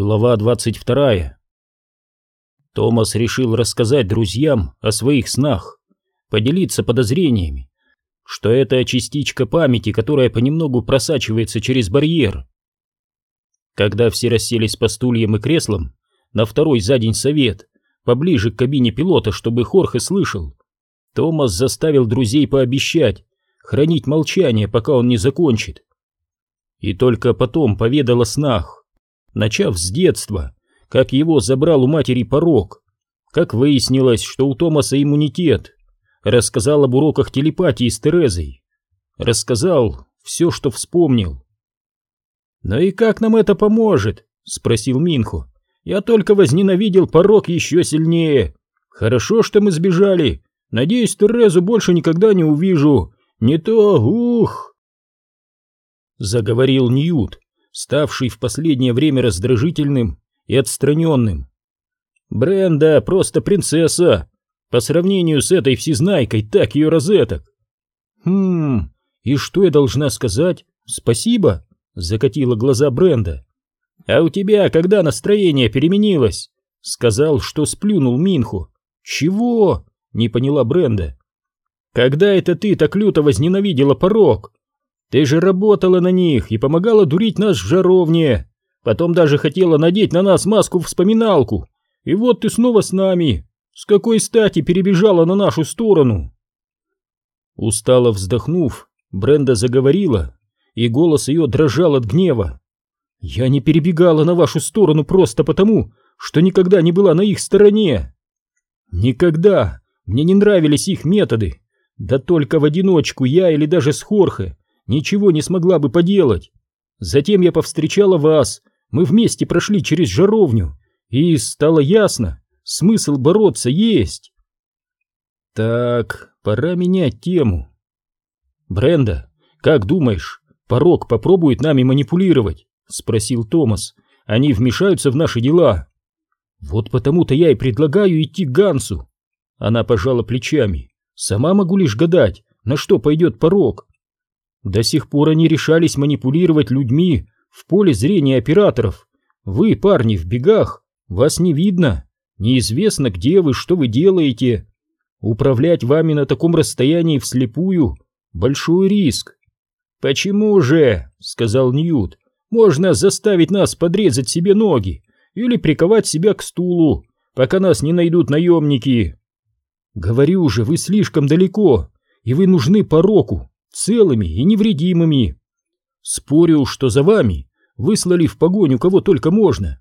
Глава 22. Томас решил рассказать друзьям о своих снах, поделиться подозрениями, что это частичка памяти, которая понемногу просачивается через барьер. Когда все расселись по стульям и креслам, на второй за день совет, поближе к кабине пилота, чтобы Хорхе слышал, Томас заставил друзей пообещать хранить молчание, пока он не закончит. И только потом поведал о снах начав с детства, как его забрал у матери порог, как выяснилось, что у Томаса иммунитет, рассказал об уроках телепатии с Терезой, рассказал все, что вспомнил. «Ну и как нам это поможет?» — спросил Минху. «Я только возненавидел порог еще сильнее. Хорошо, что мы сбежали. Надеюсь, Терезу больше никогда не увижу. Не то, ух!» Заговорил Ньют, ставший в последнее время раздражительным и отстраненным. Бренда просто принцесса, по сравнению с этой всезнайкой, так ее розеток. Хм, и что я должна сказать? Спасибо, закатила глаза Бренда. А у тебя когда настроение переменилось? Сказал, что сплюнул Минху. Чего? Не поняла Бренда. Когда это ты так люто возненавидела порог? Ты же работала на них и помогала дурить нас в жаровне. Потом даже хотела надеть на нас маску-вспоминалку. И вот ты снова с нами. С какой стати перебежала на нашу сторону?» Устало вздохнув, Бренда заговорила, и голос ее дрожал от гнева. «Я не перебегала на вашу сторону просто потому, что никогда не была на их стороне. Никогда мне не нравились их методы, да только в одиночку я или даже с Хорхе ничего не смогла бы поделать. Затем я повстречала вас, мы вместе прошли через жаровню, и стало ясно, смысл бороться есть. Так, пора менять тему. Бренда, как думаешь, порог попробует нами манипулировать? Спросил Томас. Они вмешаются в наши дела. Вот потому-то я и предлагаю идти к Гансу. Она пожала плечами. Сама могу лишь гадать, на что пойдет порог. До сих пор они решались манипулировать людьми в поле зрения операторов. Вы, парни, в бегах, вас не видно, неизвестно, где вы, что вы делаете. Управлять вами на таком расстоянии вслепую — большой риск. «Почему же?» — сказал Ньют. «Можно заставить нас подрезать себе ноги или приковать себя к стулу, пока нас не найдут наемники». «Говорю же, вы слишком далеко, и вы нужны пороку, целыми и невредимыми. Спорю, что за вами выслали в погоню кого только можно.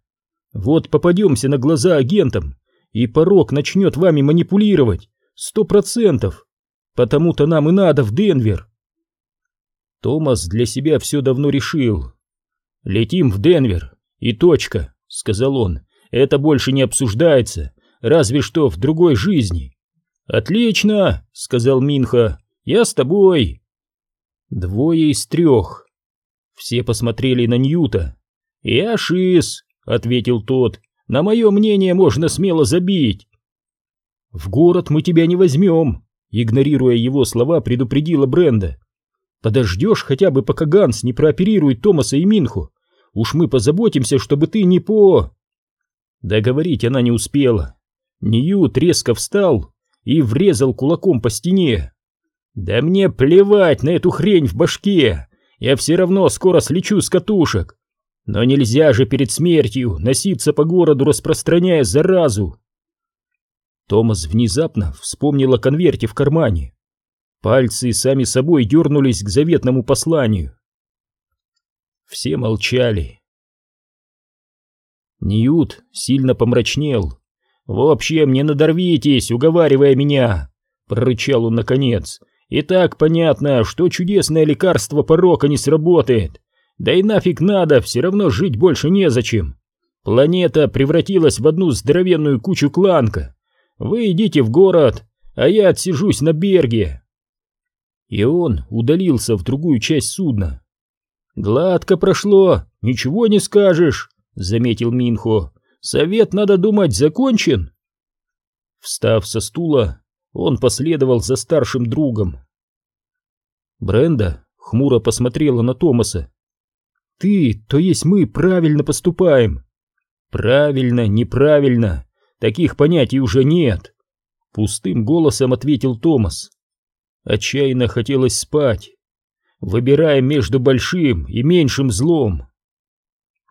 Вот попадемся на глаза агентам, и порог начнет вами манипулировать, сто процентов. Потому-то нам и надо в Денвер. Томас для себя все давно решил. «Летим в Денвер, и точка», — сказал он. «Это больше не обсуждается, разве что в другой жизни». «Отлично», — сказал Минха, — «я с тобой». Двое из трех. Все посмотрели на Ньюта. «Я шиз», — ответил тот. «На мое мнение можно смело забить». «В город мы тебя не возьмем», — игнорируя его слова, предупредила Бренда. «Подождешь хотя бы, пока Ганс не прооперирует Томаса и Минху. Уж мы позаботимся, чтобы ты не по...» Договорить она не успела. Ньют резко встал и врезал кулаком по стене. «Да мне плевать на эту хрень в башке! Я все равно скоро слечу с катушек! Но нельзя же перед смертью носиться по городу, распространяя заразу!» Томас внезапно вспомнил о конверте в кармане. Пальцы сами собой дернулись к заветному посланию. Все молчали. Ньют сильно помрачнел. «В общем, не надорвитесь, уговаривая меня!» — прорычал он наконец. И так понятно, что чудесное лекарство порока не сработает. Да и нафиг надо, все равно жить больше незачем. Планета превратилась в одну здоровенную кучу кланка. Вы идите в город, а я отсижусь на берге. И он удалился в другую часть судна. «Гладко прошло, ничего не скажешь», — заметил Минхо. «Совет, надо думать, закончен». Встав со стула, он последовал за старшим другом. Бренда хмуро посмотрела на Томаса. «Ты, то есть мы, правильно поступаем. Правильно, неправильно, таких понятий уже нет. Пустым голосом ответил Томас. Отчаянно хотелось спать, выбирая между большим и меньшим злом.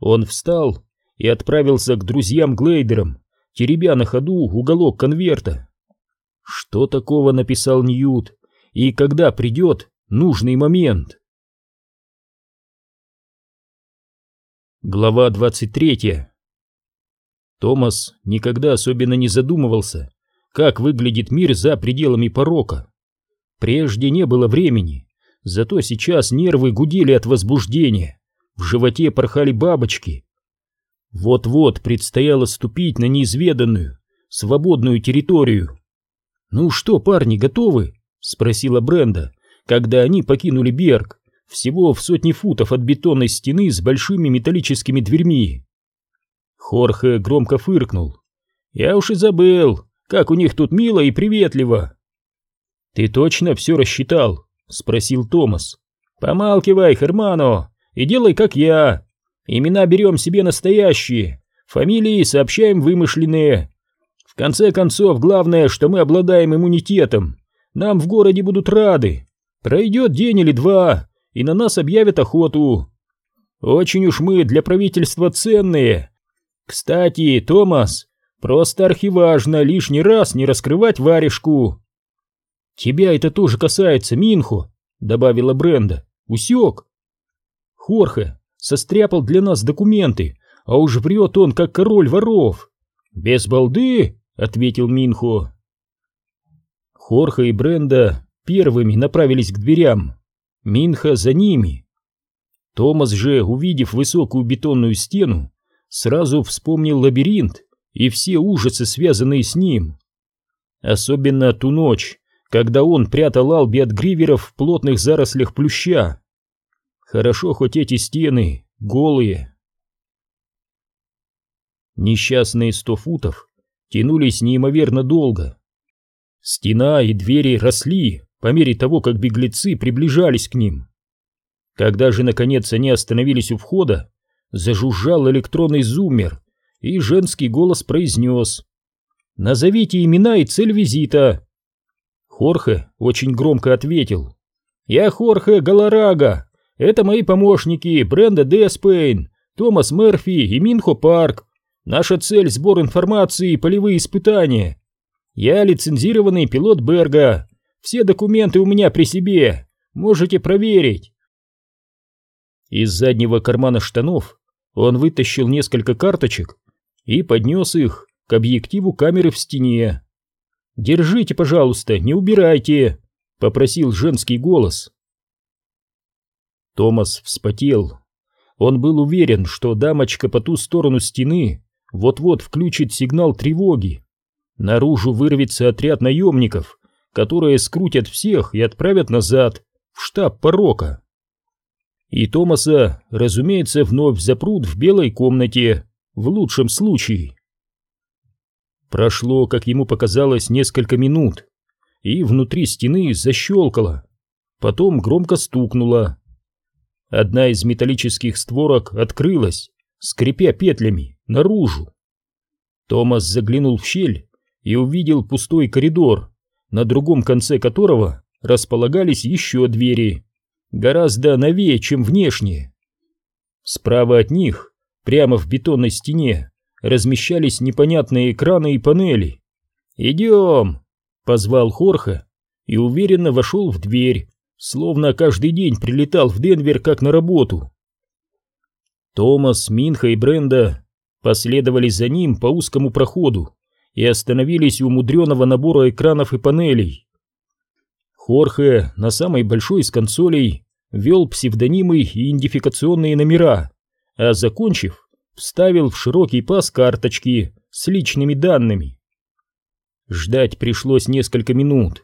Он встал и отправился к друзьям-глейдерам, теребя на ходу уголок конверта. Что такого написал Ньют, и когда придет нужный момент? Глава 23 Томас никогда особенно не задумывался, как выглядит мир за пределами порока. Прежде не было времени, зато сейчас нервы гудели от возбуждения, в животе порхали бабочки. Вот-вот предстояло ступить на неизведанную, свободную территорию. «Ну что, парни, готовы?» — спросила Бренда, когда они покинули Берг, всего в сотни футов от бетонной стены с большими металлическими дверьми. Хорхе громко фыркнул. «Я уж и забыл, как у них тут мило и приветливо!» «Ты точно все рассчитал?» — спросил Томас. «Помалкивай, Хермано, и делай, как я. Имена берем себе настоящие, фамилии сообщаем вымышленные. Конце концов, главное, что мы обладаем иммунитетом. Нам в городе будут рады. Пройдет день или два, и на нас объявят охоту. Очень уж мы для правительства ценные. Кстати, Томас, просто архиважно лишний раз не раскрывать варежку. Тебя это тоже касается, Минхо, добавила Бренда. Усек. Хорхе состряпал для нас документы, а уж врет он, как король воров. Без балды, ответил Минхо. Хорхе и Бренда первыми направились к дверям. Минха за ними. Томас же, увидев высокую бетонную стену, сразу вспомнил лабиринт и все ужасы, связанные с ним. Особенно ту ночь, когда он прятал Алби от гриверов в плотных зарослях плюща. Хорошо хоть эти стены голые. Несчастные сто футов тянулись неимоверно долго. Стена и двери росли, по мере того, как беглецы приближались к ним. Когда же, наконец, они остановились у входа, зажужжал электронный зуммер, и женский голос произнес «Назовите имена и цель визита». Хорхе очень громко ответил «Я Хорхе Галарага, это мои помощники Бренда Деспейн, Томас Мерфи и Минхо Парк. Наша цель – сбор информации и полевые испытания. Я лицензированный пилот Берга, все документы у меня при себе, можете проверить. Из заднего кармана штанов он вытащил несколько карточек и поднес их к объективу камеры в стене. «Держите, пожалуйста, не убирайте», — попросил женский голос. Томас вспотел. Он был уверен, что дамочка по ту сторону стены вот-вот включит сигнал тревоги. Наружу вырвется отряд наемников, которые скрутят всех и отправят назад, в штаб порока. И Томаса, разумеется, вновь запрут в белой комнате, в лучшем случае. Прошло, как ему показалось, несколько минут, и внутри стены защелкало, потом громко стукнуло. Одна из металлических створок открылась, скрипя петлями, наружу. Томас заглянул в щель и увидел пустой коридор, на другом конце которого располагались еще двери, гораздо новее, чем внешние. Справа от них, прямо в бетонной стене, размещались непонятные экраны и панели. «Идем!» — позвал Хорха и уверенно вошел в дверь, словно каждый день прилетал в Денвер как на работу. Томас, Минха и Бренда последовали за ним по узкому проходу, и остановились у мудреного набора экранов и панелей. Хорхе на самой большой из консолей ввел псевдонимы и идентификационные номера, а закончив, вставил в широкий паз карточки с личными данными. Ждать пришлось несколько минут.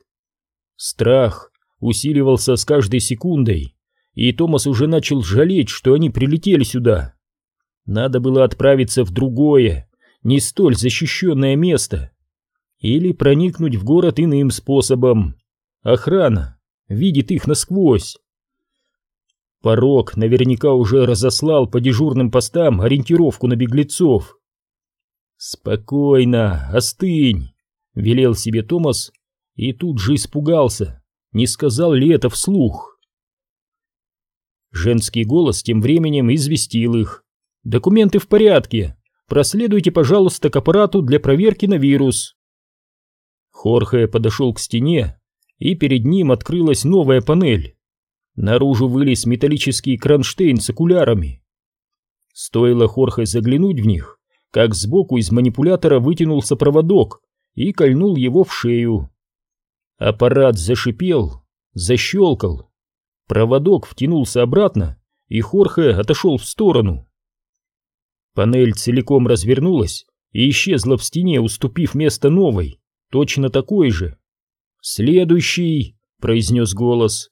Страх усиливался с каждой секундой, и Томас уже начал жалеть, что они прилетели сюда. Надо было отправиться в другое, не столь защищенное место. Или проникнуть в город иным способом. Охрана видит их насквозь. Порог наверняка уже разослал по дежурным постам ориентировку на беглецов. «Спокойно, остынь», — велел себе Томас и тут же испугался, не сказал ли это вслух. Женский голос тем временем известил их. «Документы в порядке. Проследуйте, пожалуйста, к аппарату для проверки на вирус». Хорхе подошел к стене, и перед ним открылась новая панель. Наружу вылез металлический кронштейн с окулярами. Стоило Хорхе заглянуть в них, как сбоку из манипулятора вытянулся проводок и кольнул его в шею. Аппарат зашипел, защелкал. Проводок втянулся обратно, и Хорхе отошел в сторону. Панель целиком развернулась и исчезла в стене, уступив место новой, точно такой же. «Следующий!» — произнес голос.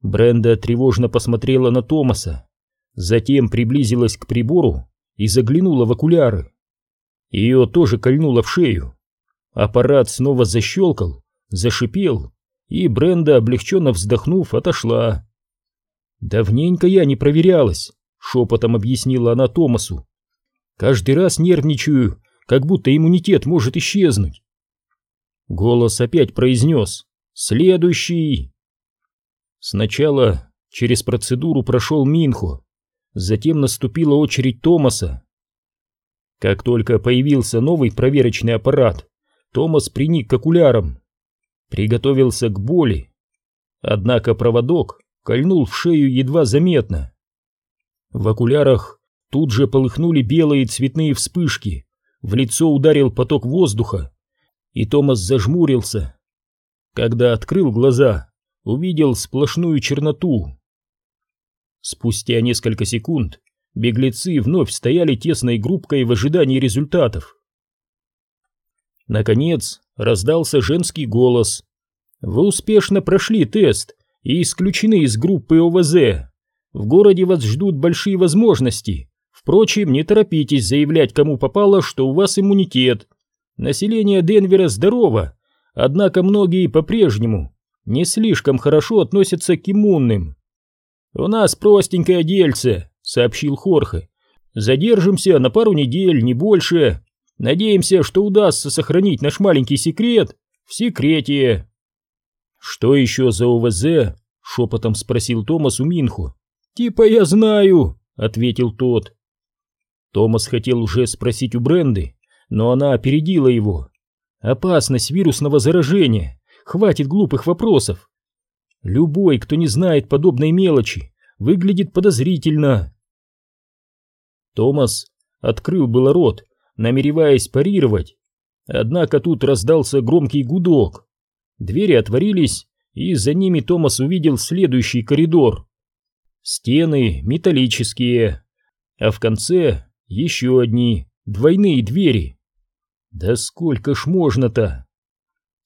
Бренда тревожно посмотрела на Томаса, затем приблизилась к прибору и заглянула в окуляры. Ее тоже кольнуло в шею. Аппарат снова защелкал, зашипел, и Бренда, облегченно вздохнув, отошла. «Давненько я не проверялась», — шепотом объяснила она Томасу. «Каждый раз нервничаю, как будто иммунитет может исчезнуть». Голос опять произнес «Следующий!» Сначала через процедуру прошел Минхо, затем наступила очередь Томаса. Как только появился новый проверочный аппарат, Томас приник к окулярам, приготовился к боли. Однако проводок кольнул в шею едва заметно. В окулярах тут же полыхнули белые цветные вспышки, в лицо ударил поток воздуха, и Томас зажмурился. Когда открыл глаза, увидел сплошную черноту. Спустя несколько секунд беглецы вновь стояли тесной группкой в ожидании результатов. Наконец раздался женский голос. «Вы успешно прошли тест и исключены из группы ОВЗ. В городе вас ждут большие возможности. Впрочем, не торопитесь заявлять кому попало, что у вас иммунитет. Население Денвера здорово, однако многие по-прежнему не слишком хорошо относятся к иммунным. «У нас простенькое дельце», — сообщил Хорхе. «Задержимся на пару недель, не больше. Надеемся, что удастся сохранить наш маленький секрет в секрете». «Что еще за ОВЗ?» — шепотом спросил Томас у Минху. «Типа я знаю», — ответил тот. Томас хотел уже спросить у Бренды, но она опередила его. «Опасность вирусного заражения. Хватит глупых вопросов. Любой, кто не знает подобной мелочи, выглядит подозрительно. Томас открыл было рот, намереваясь парировать. Однако тут раздался громкий гудок. Двери отворились, и за ними Томас увидел следующий коридор. Стены металлические, а в конце еще одни двойные двери. Да сколько ж можно-то?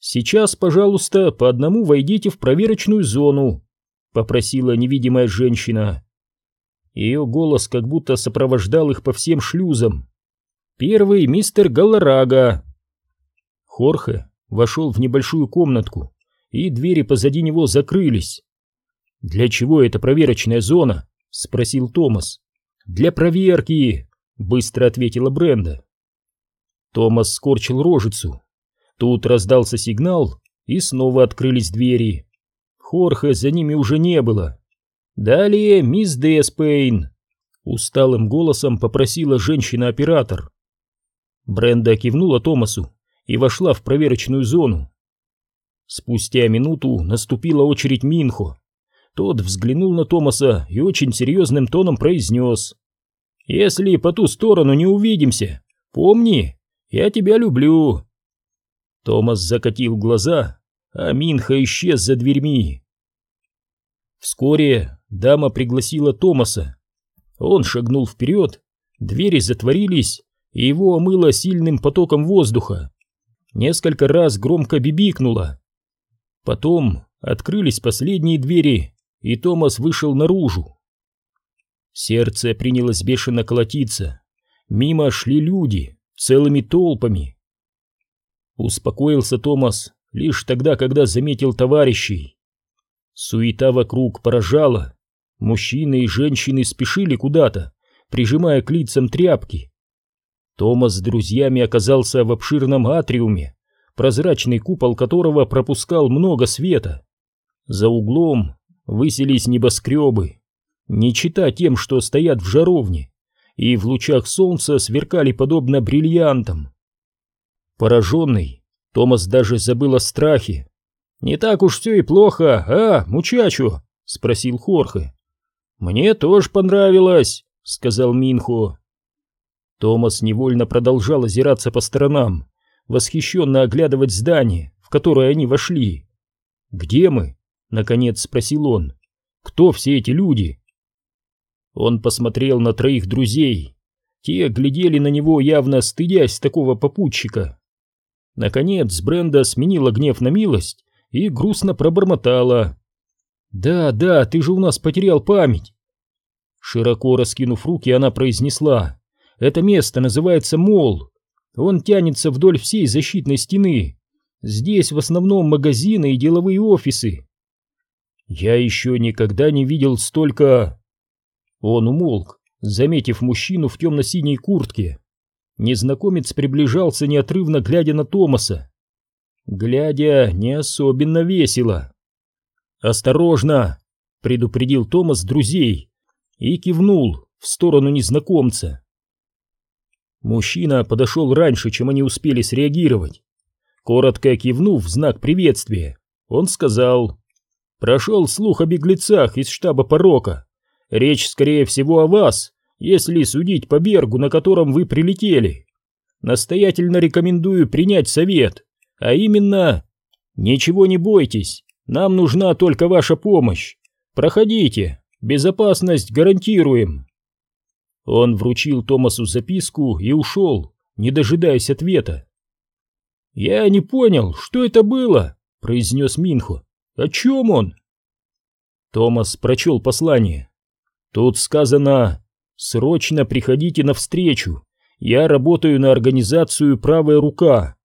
«Сейчас, пожалуйста, по одному войдите в проверочную зону», — попросила невидимая женщина. Ее голос как будто сопровождал их по всем шлюзам. «Первый мистер Галларага». Хорхе вошел в небольшую комнатку, и двери позади него закрылись. «Для чего эта проверочная зона?» — спросил Томас. «Для проверки», — быстро ответила Бренда. Томас скорчил рожицу. Тут раздался сигнал, и снова открылись двери. Хорхе за ними уже не было. «Далее мисс Деспейн», — усталым голосом попросила женщина-оператор. Бренда кивнула Томасу и вошла в проверочную зону. Спустя минуту наступила очередь Минхо. Тот взглянул на Томаса и очень серьезным тоном произнес. «Если по ту сторону не увидимся, помни, я тебя люблю, Томас закатил глаза, а Минха исчез за дверьми. Вскоре дама пригласила Томаса. Он шагнул вперед, двери затворились, и его омыло сильным потоком воздуха. Несколько раз громко бибикнуло. Потом открылись последние двери, и Томас вышел наружу. Сердце принялось бешено колотиться. Мимо шли люди, целыми толпами. Успокоился Томас лишь тогда, когда заметил товарищей. Суета вокруг поражала. Мужчины и женщины спешили куда-то, прижимая к лицам тряпки. Томас с друзьями оказался в обширном атриуме, прозрачный купол которого пропускал много света. За углом высились небоскребы, не чита тем, что стоят в жаровне, и в лучах солнца сверкали подобно бриллиантам. Пораженный, Томас даже забыл о страхе. «Не так уж все и плохо, а, мучачу?» — спросил Хорхе. «Мне тоже понравилось», — сказал Минхо. Томас невольно продолжал озираться по сторонам, восхищенно оглядывать здание, в которое они вошли. «Где мы?» — наконец спросил он. «Кто все эти люди?» Он посмотрел на троих друзей. Те глядели на него, явно стыдясь такого попутчика. Наконец Бренда сменила гнев на милость и грустно пробормотала. «Да, да, ты же у нас потерял память!» Широко раскинув руки, она произнесла. «Это место называется Мол. Он тянется вдоль всей защитной стены. Здесь в основном магазины и деловые офисы. Я еще никогда не видел столько...» Он умолк, заметив мужчину в темно-синей куртке. Незнакомец приближался неотрывно, глядя на Томаса. Глядя, не особенно весело. «Осторожно!» — предупредил Томас друзей и кивнул в сторону незнакомца. Мужчина подошел раньше, чем они успели среагировать. Коротко кивнув в знак приветствия, он сказал «Прошел слух о беглецах из штаба порока. Речь, скорее всего, о вас, если судить по бергу, на котором вы прилетели. Настоятельно рекомендую принять совет, а именно... Ничего не бойтесь, нам нужна только ваша помощь. Проходите, безопасность гарантируем. Он вручил Томасу записку и ушел, не дожидаясь ответа. «Я не понял, что это было?» — произнес Минхо. «О чем он?» Томас прочел послание. Тут сказано «Срочно приходите навстречу, я работаю на организацию «Правая рука».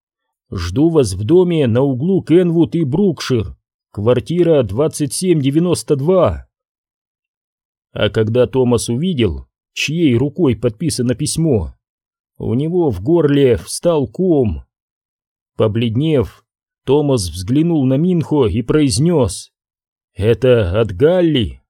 Жду вас в доме на углу Кенвуд и Брукшир, квартира 2792». А когда Томас увидел, чьей рукой подписано письмо, у него в горле встал ком. Побледнев, Томас взглянул на Минхо и произнес «Это от Галли».